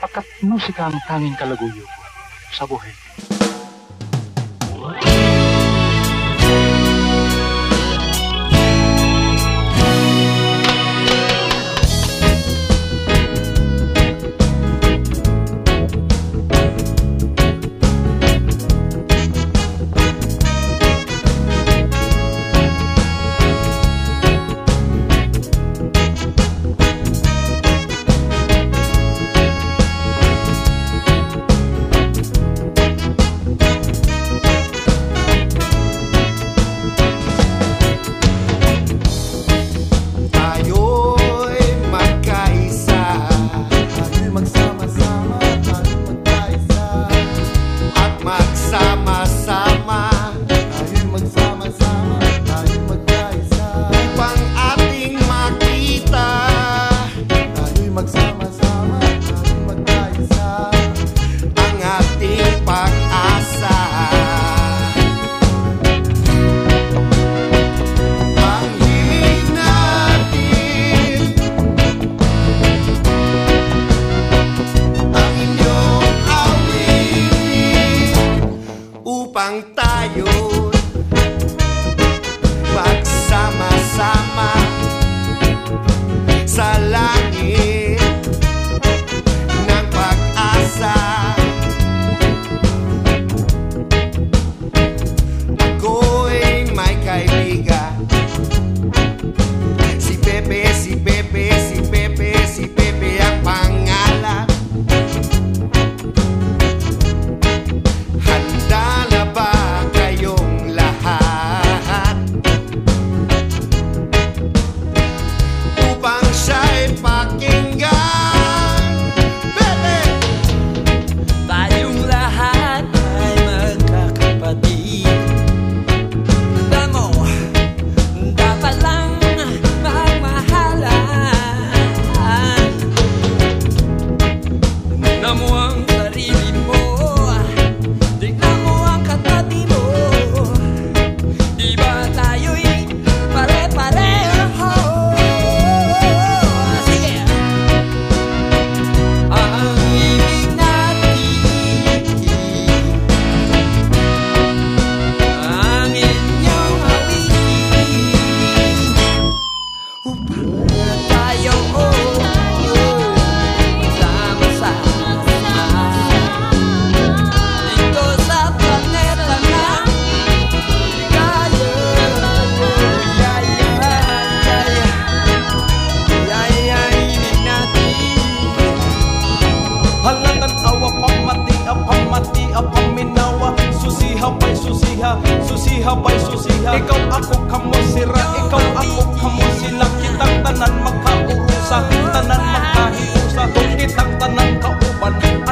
pagkat musika ang tanging kalaguyo sa buhay. upang tayo magsama-sama sa lahat. I'm one. tanan magkaurusa tanan magkahiusa kung kitang tanan kauban.